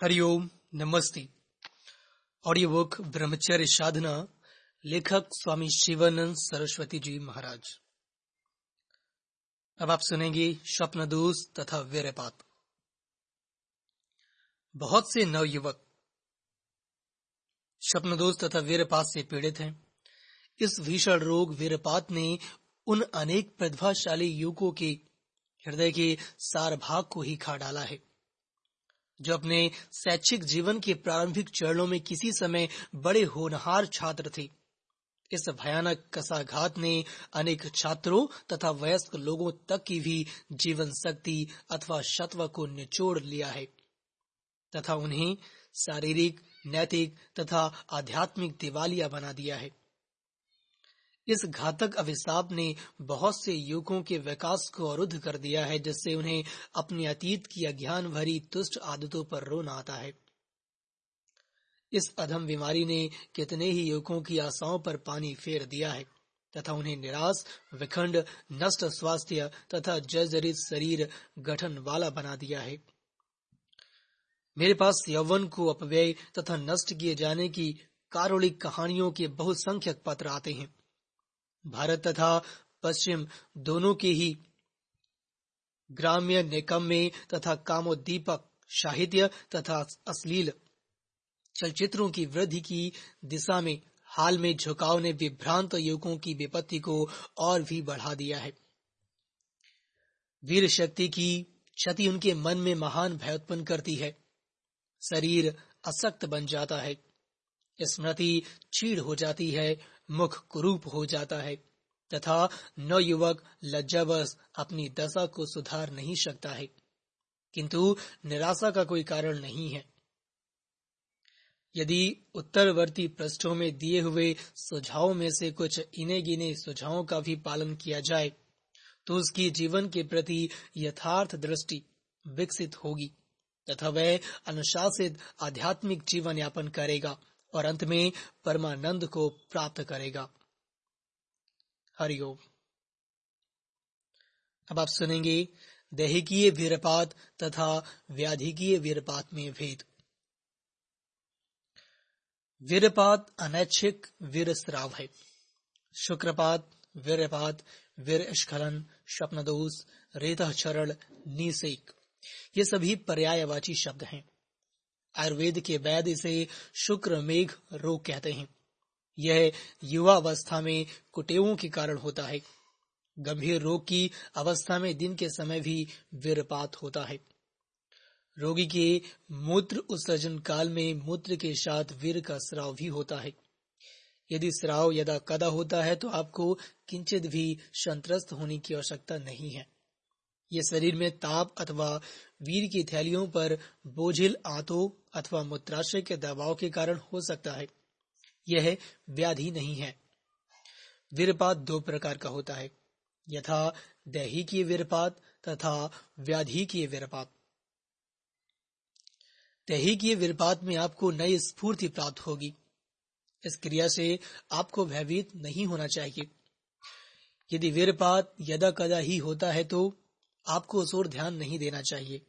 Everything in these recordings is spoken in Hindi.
हरिओम नमस्ते। ऑडियो बुक ब्रह्मचर्य साधना, लेखक स्वामी शिवानंद सरस्वती जी महाराज। अब आप सुनेंगे स्वप्न दोष तथा वीरपात। बहुत से नवयुवक, स्वप्न दोष तथा वीरपात से पीड़ित हैं। इस भीषण रोग वीरपात ने उन अनेक प्रतिभाशाली युवकों के हृदय के सार भाग को ही खा डाला है। जो अपने शैक्षिक जीवन के प्रारंभिक चरणों में किसी समय बड़े होनहार छात्र थे। इस भयानक कसाघात ने अनेक छात्रों तथा वयस्क लोगों तक की भी जीवन शक्ति अथवा सत्व को निचोड़ लिया है तथा उन्हें शारीरिक, नैतिक तथा आध्यात्मिक दिवालिया बना दिया है। इस घातक अभिशाप ने बहुत से युवकों के विकास को अवरुद्ध कर दिया है, जिससे उन्हें अपने अतीत की अज्ञान भरी तुष्ट आदतों पर रोना आता है। इस अधम बीमारी ने कितने ही युवकों की आशाओं पर पानी फेर दिया है, तथा उन्हें निराश, विखंड, नष्ट स्वास्थ्य तथा जर्जरित शरीर गठन वाला बना दिया है। मेरे पास यौवन को अपव्यय तथा नष्ट किए जाने की कारुणिक कहानियों के बहुसंख्यक पत्र आते हैं। भारत तथा पश्चिम दोनों के ही ग्राम्य निकम्मे तथा कामोद्दीपक, साहित्य तथा अश्लील चलचित्रों की वृद्धि की दिशा में हाल में झुकाव ने विभ्रांत युवकों की विपत्ति को और भी बढ़ा दिया है। वीर शक्ति की क्षति उनके मन में महान भय उत्पन्न करती है। शरीर असक्त बन जाता है। स्मृति छीड़ हो जाती है मुख कुरूप हो जाता है, तथा नवयुवक लज्जावश अपनी दशा को सुधार नहीं सकता है। किंतु निराशा का कोई कारण नहीं है। यदि उत्तरवर्ती पृष्ठों में दिए हुए सुझावों में से कुछ इने गिने सुझावों का भी पालन किया जाए तो उसकी जीवन के प्रति यथार्थ दृष्टि विकसित होगी, तथा वह अनुशासित आध्यात्मिक जीवन यापन करेगा। और अंत में परमानंद को प्राप्त करेगा। हरिओम। अब आप सुनेंगे, दैहिकीय वीरपात तथा व्याधिकीय वीरपात में भेद। वीरपात अनैच्छिक वीर स्राव है। शुक्रपात, वीरपात वीर स्खलन स्वप्नदोष रेता चरण निसेक ये सभी पर्यायवाची शब्द हैं। आयुर्वेद के वैद इसे शुक्र मेघ रोग कहते हैं। यह युवा अवस्था में कुटेवों के कारण होता है। गंभीर रोग की अवस्था में दिन के समय भी वीरपात होता है। रोगी के मूत्र उत्सर्जन काल में मूत्र के साथ वीर का स्राव भी होता है। यदि स्राव यदा कदा होता है तो आपको किंचित भी संतरस्त होने की आवश्यकता नहीं है। ये शरीर में ताप अथवा वीर की थैलियों पर बोझिल आंतों अथवा मूत्राशय के दबाव के कारण हो सकता है। यह व्याधि नहीं है। वीरपात दो प्रकार का होता है। यथा दही की वीरपात तथा व्याधि की वीरपात। दही की वीरपात में आपको नई स्फूर्ति प्राप्त होगी। इस क्रिया से आपको भयभीत नहीं होना चाहिए। यदि वीरपात यदा कदा ही होता है तो आपको उस ओर ध्यान नहीं देना चाहिए।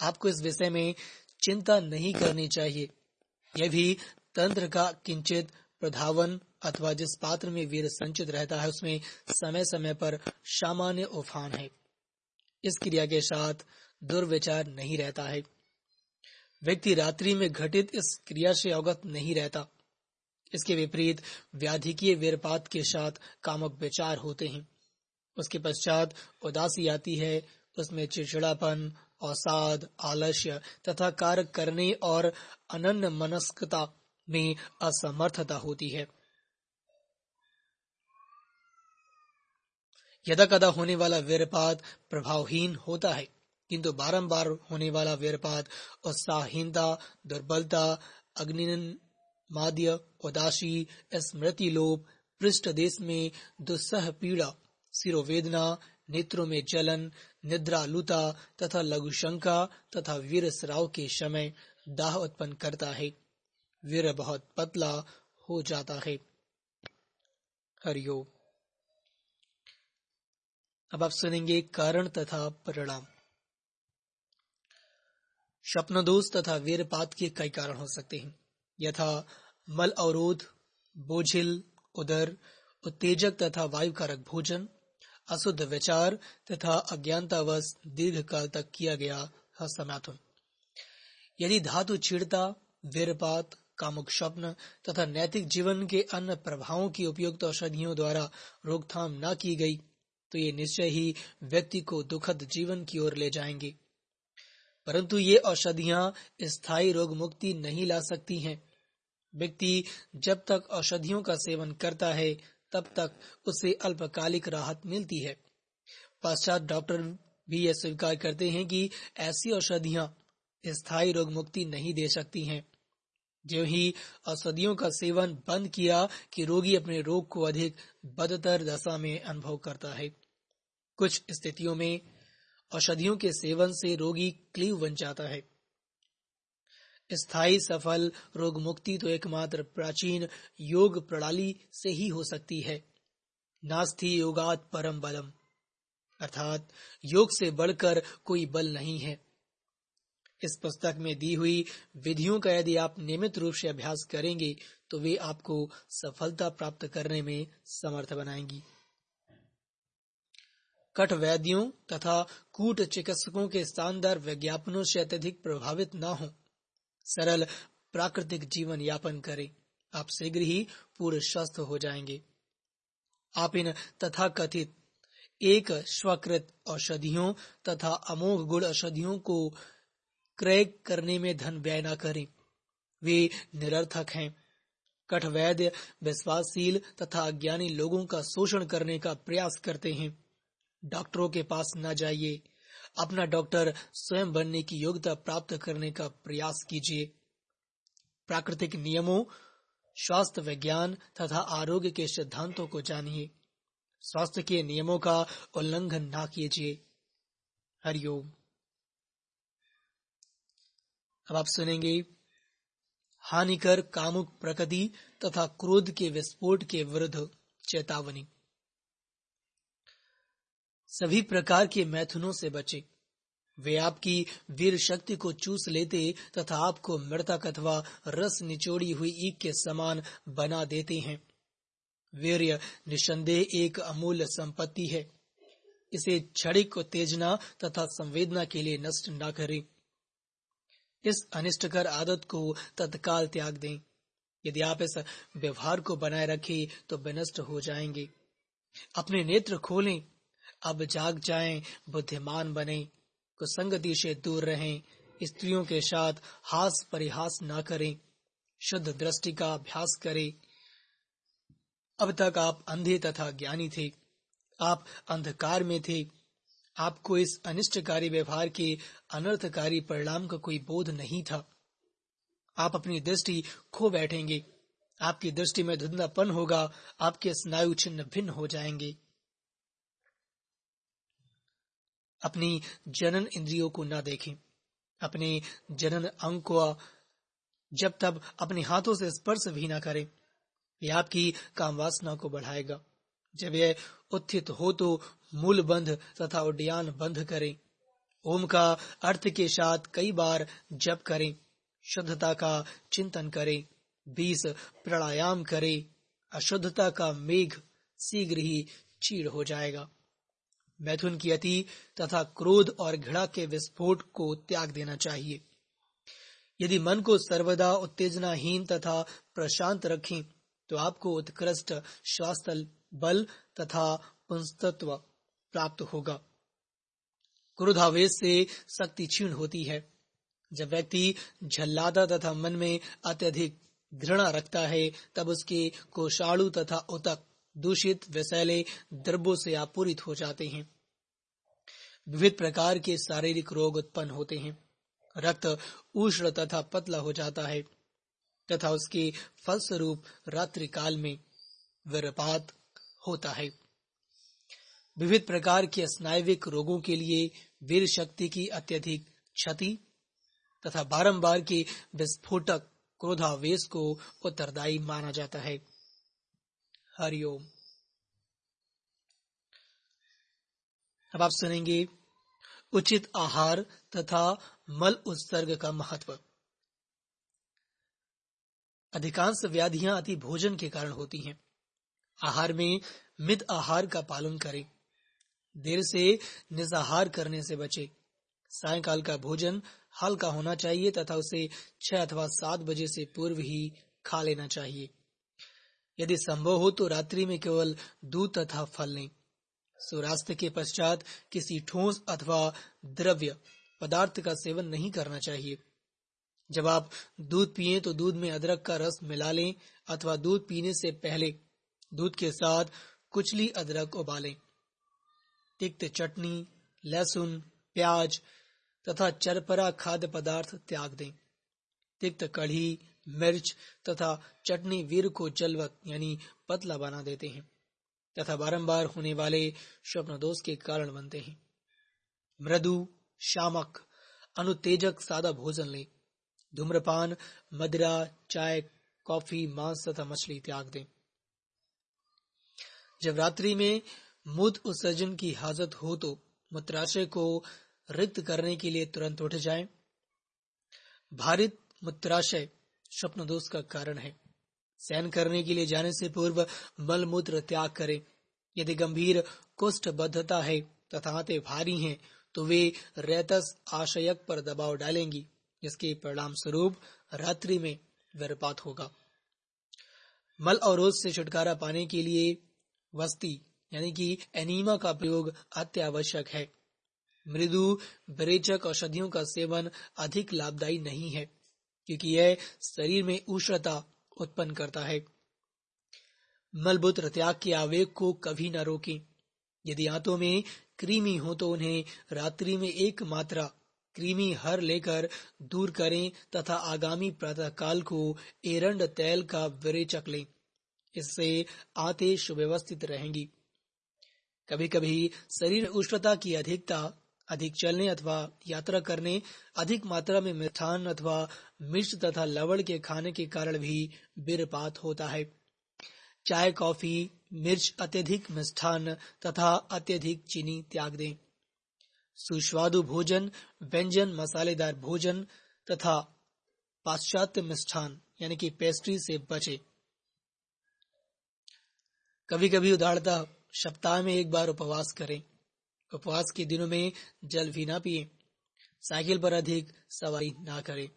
आपको इस विषय में चिंता नहीं करनी चाहिए। यह भी तंत्र का किंचित प्रधावन अथवा जिस पात्र में वीर संचित रहता है, उसमें समय समय पर सामान्य उफान है। इस क्रिया के साथ दुर्विचार नहीं रहता है। व्यक्ति रात्रि में घटित इस क्रिया से अवगत नहीं रहता। इसके विपरीत व्याधिकीय वीरपात के साथ कामक विचार होते हैं। उसके पश्चात उदासी आती है, उसमें चिड़चिड़ापन अवसाद आलस्य तथा कार्य करने और अनन्य मनस्कता में असमर्थता होती है। यदा कदा होने वाला वीरपात प्रभावहीन होता है, किंतु बारंबार होने वाला वीरपात उत्साहहीनता, दुर्बलता अग्नि अग्निमाद्य उदासी स्मृति लोप पृष्ठ देश में दुस्सह पीड़ा सिरोवेदना नेत्रों में जलन निद्रालुता तथा लघुशंका तथा वीर स्राव के समय दाह उत्पन्न करता है। वीर बहुत पतला हो जाता है। हरिओ अब आप सुनेंगे कारण तथा परिणाम। स्वप्नदोष तथा वीरपात के कई कारण हो सकते हैं। यथा मल अवरोध, बोझिल, उदर, उत्तेजक तथा वायुकारक भोजन अशुद्ध विचार तथा अज्ञानतावश दीर्घ काल तक किया गया हस्तमैथुन यदि धातु छीड़ता वीरपात, कामुक स्वप्न तथा नैतिक जीवन के अन्य प्रभावों की उपयुक्त औषधियों द्वारा रोकथाम न की गई तो ये निश्चय ही व्यक्ति को दुखद जीवन की ओर ले जाएँगे। परंतु ये औषधियाँ स्थायी रोग मुक्ति नहीं ला सकती हैं। व्यक्ति जब तक औषधियों का सेवन करता है तब तक उसे अल्पकालिक राहत मिलती है। पश्चात डॉक्टर भी यह स्वीकार करते हैं कि ऐसी औषधियाँ स्थायी रोग मुक्ति नहीं दे सकती हैं। जो ही औषधियों का सेवन बंद किया कि रोगी अपने रोग को अधिक बदतर दशा में अनुभव करता है। कुछ स्थितियों में औषधियों के सेवन से रोगी क्लीव बन जाता है। स्थायी सफल रोग मुक्ति तो एकमात्र प्राचीन योग प्रणाली से ही हो सकती है। नास्ति योगात परम बलम। अर्थात योग से बढ़कर कोई बल नहीं है। इस पुस्तक में दी हुई विधियों का यदि आप नियमित रूप से अभ्यास करेंगे तो वे आपको सफलता प्राप्त करने में समर्थ बनाएँगी। कट वैद्यों तथा कूट चिकित्सकों के शानदार विज्ञापनों से अत्यधिक प्रभावित न हों। सरल प्राकृतिक जीवन यापन करें। आप शीघ्र ही पूरे स्वस्थ हो जाएँगे। आप इन तथा कथित एक स्वकृत औषधियों तथा अमोघ गुण औषधियों को क्रय करने में धन व्यय न करें। वे निरर्थक हैं। कठवैद्य विश्वासशील तथा अज्ञानी लोगों का शोषण करने का प्रयास करते हैं। डॉक्टरों के पास न जाइए। अपना डॉक्टर स्वयं बनने की योग्यता प्राप्त करने का प्रयास कीजिए। प्राकृतिक नियमों, स्वास्थ्य विज्ञान तथा आरोग्य के सिद्धांतों को जानिए। स्वास्थ्य के नियमों का उल्लंघन ना कीजिए। हरिओम अब आप सुनेंगे, हानिकर कामुक प्रकृति तथा क्रोध के विस्फोट के विरुद्ध चेतावनी। सभी प्रकार के मैथुनों से बचे। वे आपकी वीर शक्ति को चूस लेते तथा आपको मृतक अथवा रस निचोड़ी हुई ईक के समान बना देते हैं। वीर्य निसंदेह एक अमूल्य संपत्ति है। इसे क्षणिक उत्तेजना तथा संवेदना के लिए नष्ट न करें। इस अनिष्टकर आदत को तत्काल त्याग दें। यदि आप इस व्यवहार को बनाए रखें तो विनष्ट हो जाएँगे। अपने नेत्र खोलें। अब जाग जाएँ, बुद्धिमान बने, कुसंगति से दूर रहें, स्त्रियों के साथ हास परिहास न करें, शुद्ध दृष्टि का अभ्यास करें। अब तक आप अंधे तथा ज्ञानी थे, आप अंधकार में थे, आपको इस अनिष्टकारी व्यवहार के अनर्थकारी परिणाम का कोई बोध नहीं था। आप अपनी दृष्टि खो बैठेंगे, आपकी दृष्टि में धुंधलापन होगा, आपके स्नायु छिन्न भिन्न हो जाएँगे। अपनी जनन इंद्रियों को ना देखें। अपने जनन अंग को जब तब अपने हाथों से स्पर्श भी ना करें। यह आपकी काम वासना को बढ़ाएगा। जब यह उत्थित हो तो मूल बंध तथा उड्डयन बंध करें। ओम का अर्थ के साथ कई बार जप करें। शुद्धता का चिंतन करें। बीस प्राणायाम करें। अशुद्धता का मेघ शीघ्र ही चीड़ हो जाएगा। मैथुन की अति तथा क्रोध और घृणा के विस्फोट को त्याग देना चाहिए। यदि मन को सर्वदा उत्तेजनाहीन तथा प्रशांत रखें तो आपको उत्कृष्ट स्वास्थ्य, बल तथा पुंस्तत्व प्राप्त होगा। क्रोधावेश से शक्ति क्षीण होती है। जब व्यक्ति झल्लादा तथा मन में अत्यधिक घृणा रखता है, तब उसके कोषाणु तथा उतक दूषित वैसैले द्रव्यों से आपूरित हो जाते हैं। विविध प्रकार के शारीरिक रोग उत्पन्न होते हैं। रक्त उष्ण तथा पतला हो जाता है तथा उसके फलस्वरूप रात्रि काल में वीरपात होता है। विविध प्रकार के स्नायविक रोगों के लिए वीर शक्ति की अत्यधिक क्षति तथा बारंबार के विस्फोटक क्रोधावेश को उत्तरदायी माना जाता है। हरिओम अब आप सुनेंगे उचित आहार तथा मल उत्सर्ग का महत्व। अधिकांश व्याधियाँ अति भोजन के कारण होती हैं। आहार में मित आहार का पालन करें। देर से निजाहार करने से बचे। सायकाल का भोजन हल्का होना चाहिए तथा उसे छह अथवा सात बजे से पूर्व ही खा लेना चाहिए। यदि संभव हो तो रात्रि में केवल दूध तथा फल लें सूर्यास्त के पश्चात किसी ठोस अथवा द्रव्य पदार्थ का सेवन नहीं करना चाहिए। जब आप दूध पिए तो दूध में अदरक का रस मिला लें अथवा दूध पीने से पहले दूध के साथ कुचली अदरक उबालें। तिक्त चटनी, लहसुन, प्याज तथा चरपरा खाद्य पदार्थ त्याग दें। तिक्त कढ़ी मिर्च तथा चटनी वीर को जलवत यानी पतला बना देते हैं, तथा बारंबार होने वाले स्वप्न दोष के कारण बनते हैं। मृदु, शामक, अनुतेजक सादा भोजन ले। धूम्रपान, मदिरा, चाय, कॉफ़ी, मांस तथा मछली त्याग दें। जब रात्रि में मूत उत्सर्जन की हाजत हो तो मूत्राशय को रिक्त करने के लिए तुरंत उठ जाए। भारित मूत्राशय स्वप्न दोष का कारण है। सहन करने के लिए जाने से पूर्व मल मूत्र त्याग करें। यदि गंभीर कुष्ठ बद्धता है तथा आते भारी हैं तो वे रेतस आशयक पर दबाव डालेंगी। जिसके परिणाम स्वरूप रात्रि में गर्भपात होगा। मल और रोज से छुटकारा पाने के लिए वस्ती, यानी कि एनीमा का प्रयोग अत्यावश्यक है। मृदु, बरेचक औषधियों का सेवन अधिक लाभदायी नहीं है। क्योंकि यह शरीर में उष्णता उत्पन्न करता है। मलबूत्र त्याग के आवेग को कभी न रोकें। यदि आंतों में कृमि हो तो उन्हें रात्रि में एक मात्रा कृमि हर लेकर दूर करें तथा आगामी प्रातः काल को एरंड तेल का विरेचक लें। इससे आते सुव्यवस्थित रहेंगी। कभी कभी शरीर उष्णता की अधिकता अधिक चलने अथवा यात्रा करने, अधिक मात्रा में मिठान अथवा मिर्च तथा लवण के खाने के कारण भी बीरपात होता है। चाय, कॉफ़ी, मिर्च अत्यधिक मिष्ठान तथा अत्यधिक चीनी त्याग दें। सुस्वादु भोजन, व्यंजन, मसालेदार भोजन तथा पाश्चात्य मिष्ठान, यानी कि पेस्ट्री से बचे। कभी कभी उदारता, सप्ताह में एक बार उपवास करें। उपवास के दिनों में जल भी ना पिए। साइकिल पर अधिक सवारी ना करें।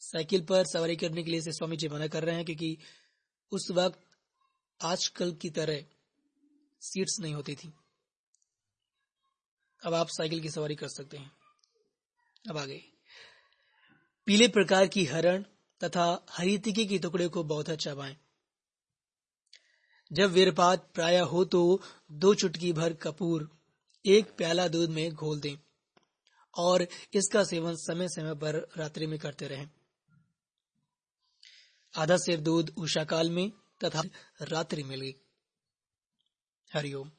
साइकिल पर सवारी करने के लिए से स्वामी जी मना कर रहे हैं क्योंकि उस वक्त आजकल की तरह सीट्स नहीं होती थी। अब आप साइकिल की सवारी कर सकते हैं। अब आगे। पीले प्रकार की हरण तथा हरी तिकी के टुकड़े को बहुत अच्छा चबाएँ जब वीरपात प्राय हो तो दो चुटकी भर कपूर एक प्याला दूध में घोल दें और इसका सेवन समय समय पर रात्रि में करते रहें। आधा सेर दूध उषा काल में तथा रात्रि में ले। हरिओम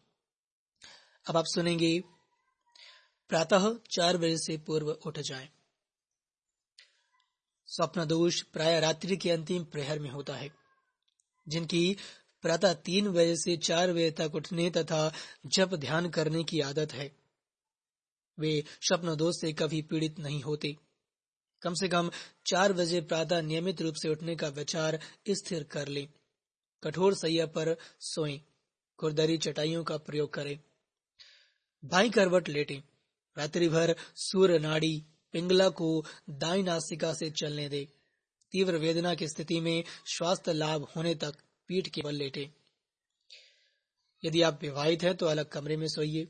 अब आप सुनेंगे, प्रातः चार बजे से पूर्व उठ जाएँ। स्वप्न दोष प्राय रात्रि के अंतिम प्रहर में होता है, जिनकी प्रातः तीन बजे से चार बजे तक उठने तथा जप ध्यान करने की आदत है। वे स्वप्न दोष से कभी पीड़ित नहीं होते। कम से कम चार बजे प्रातः नियमित रूप से उठने का विचार स्थिर कर लें। कठोर सैया पर सोएँ। खुरदरी चटाइयों का प्रयोग करें। भाई करवट लेटे। रात्रि भर सूर्य नाड़ी पिंगला को दाई नासिका से चलने दे। तीव्र वेदना की स्थिति में स्वास्थ्य लाभ होने तक पीठ के बल लेटे। यदि आप विवाहित हैं तो अलग कमरे में सोइए।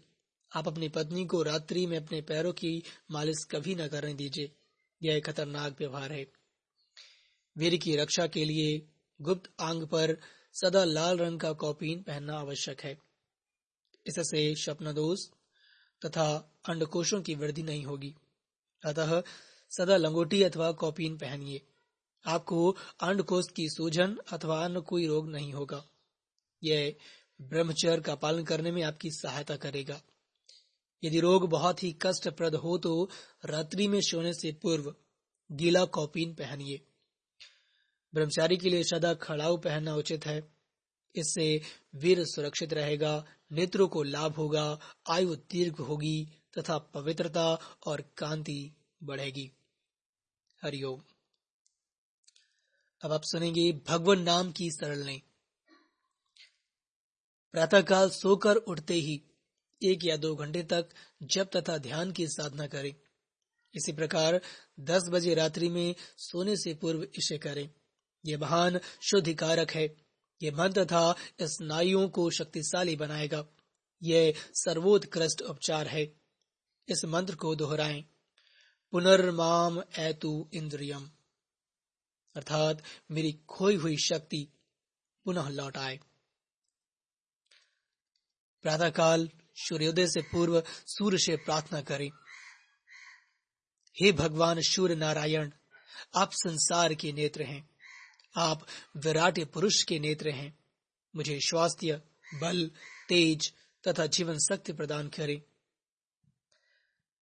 आप अपनी पत्नी को रात्रि में अपने पैरों की मालिश कभी न करने दीजिए। यह एक खतरनाक व्यवहार है। वीर की रक्षा के लिए गुप्त आंग पर सदा लाल रंग का कॉपीन पहनना आवश्यक है। इससे स्वप्न दोष तथा अंडकोशों की वृद्धि नहीं होगी। अतः सदा लंगोटी अथवा कॉपीन पहनिए। आपको अंडकोश की सूजन अथवा अन्य कोई रोग नहीं होगा। यह ब्रह्मचर्य का पालन करने में आपकी सहायता करेगा। यदि रोग बहुत ही कष्टप्रद हो तो रात्रि में सोने से पूर्व गीला कॉपीन पहनिए। ब्रह्मचारी के लिए सदा खड़ाऊ पहनना उचित है। इससे वीर सुरक्षित रहेगा, नेत्रों को लाभ होगा, आयु दीर्घ होगी तथा पवित्रता और कांति बढ़ेगी। हरिओम अब आप सुनेंगे भगवान नाम की सरल प्रातःकाल सोकर उठते ही एक या दो घंटे तक जप तथा ध्यान की साधना करें। इसी प्रकार दस बजे रात्रि में सोने से पूर्व इसे करें। यह महान शुद्धिकारक है। ये मंत्र तथा स्नायुओं को शक्तिशाली बनाएगा। यह सर्वोत्कृष्ट उपचार है। इस मंत्र को दोहराएँ। पुनर्माम एतु इंद्रियम। अर्थात मेरी खोई हुई शक्ति पुनः लौट आए। प्रातःकाल सूर्योदय से पूर्व सूर्य से प्रार्थना करें। हे भगवान सूर्य नारायण आप संसार के नेत्र हैं। आप विराट पुरुष के नेत्र हैं। मुझे स्वास्थ्य, बल, तेज तथा जीवन शक्ति प्रदान करें।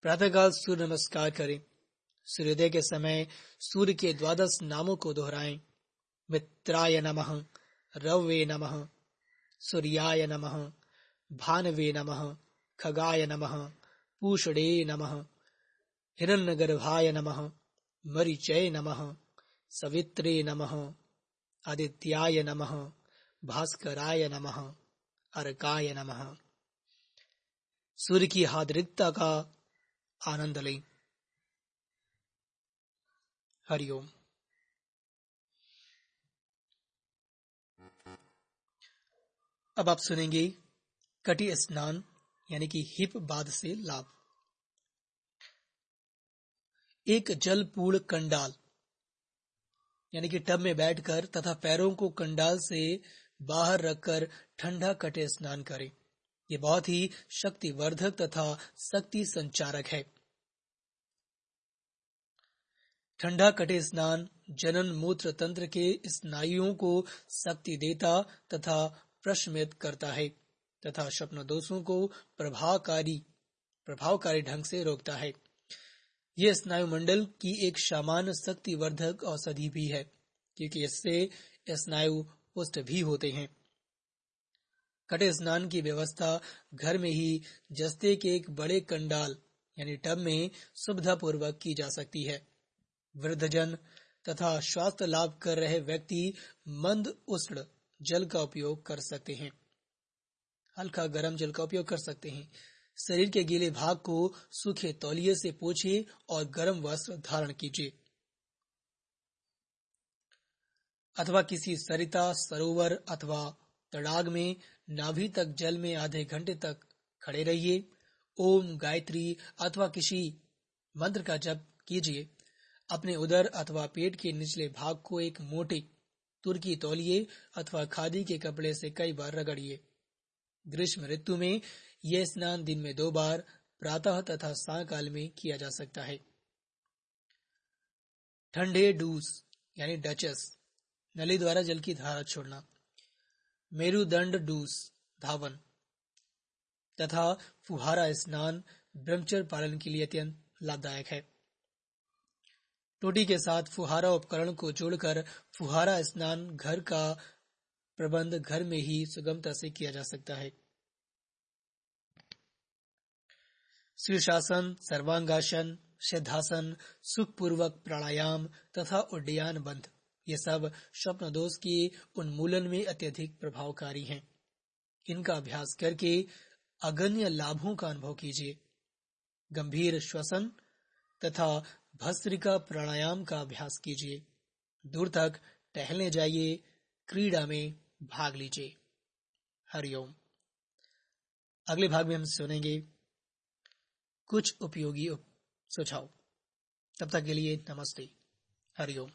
प्रातःकाल सूर्य नमस्कार करें। सूर्योदय के समय सूर्य के द्वादश नामों को दोहराएँ। मित्राय नमः रवे नमः, सूर्याय नमः, भानवे नमः, खगाय नमः, पूषणे नमः, हिरण्यगर्भाय नमः, मरीचय नमः, सवित्रे नमः, आदित्याय नमः, भास्कराय नमः, अर्काय नमः। सूर्य की हादरिकता का आनंद लें। हरिओम अब आप सुनेंगे कटी स्नान, यानी कि हिप बाद से लाभ। एक जलपूर्ण कंडाल, यानी कि टब में बैठकर तथा पैरों को कंडाल से बाहर रखकर ठंडा कटे स्नान करें। ये बहुत ही शक्तिवर्धक तथा शक्ति संचारक है। ठंडा कटे स्नान, जनन मूत्र तंत्र के स्नायुओं को शक्ति देता तथा प्रशमित करता है, तथा स्वप्न दोषों को प्रभावकारी प्रभावकारी ढंग से रोकता है। यह स्नायु मंडल की एक सामान्य शक्तिवर्धक औषधि भी है, क्योंकि इससे स्नायु पुष्ट भी होते हैं। कटे स्नान की व्यवस्था घर में ही जस्ते के एक बड़े कंडाल, यानी टब में सुविधा पूर्वक की जा सकती है। वृद्धजन तथा स्वास्थ्य लाभ कर रहे व्यक्ति मंद उष्ण जल का उपयोग कर सकते हैं। हल्का गर्म जल का उपयोग कर सकते हैं। शरीर के गीले भाग को सूखे तौलिए से पोछिए और गर्म वस्त्र धारण कीजिए। अथवा किसी सरिता, सरोवर अथवा तड़ाग में नाभि तक जल में आधे घंटे तक खड़े रहिए। ओम गायत्री अथवा किसी मंत्र का जप कीजिए। अपने उदर अथवा पेट के निचले भाग को एक मोटे तुर्की तौलिए अथवा खादी के कपड़े से कई बार रगड़िए। ग्रीष्म ऋतु में यह स्नान दिन में दो बार, प्रातः तथा सायकाल में किया जा सकता है। ठंडे डूस, यानी डचस, नली द्वारा जल की धारा छोड़ना। मेरुदंड डूस, धावन, तथा फुहारा स्नान ब्रह्मचर्य पालन के लिए अत्यंत लाभदायक है। टोटी के साथ फुहारा उपकरण को जोड़कर फुहारा स्नान घर का प्रबंध घर में ही सुगमता से किया जा सकता है। शीर्षासन सर्वांगासन, सिद्धासन, सुखपूर्वक प्राणायाम तथा उड्डयन बंध, ये सब स्वप्न दोष के उन्मूलन में अत्यधिक प्रभावकारी हैं। इनका अभ्यास करके अगण्य लाभों का अनुभव कीजिए। गंभीर श्वसन तथा भस्त्रिका प्राणायाम का अभ्यास कीजिए। दूर तक टहलने जाइए, क्रीड़ा में भाग लीजिए। हरिओम अगले भाग में हम सुनेंगे, कुछ उपयोगी सुझाव। तब तक के लिए नमस्ते। हरिओम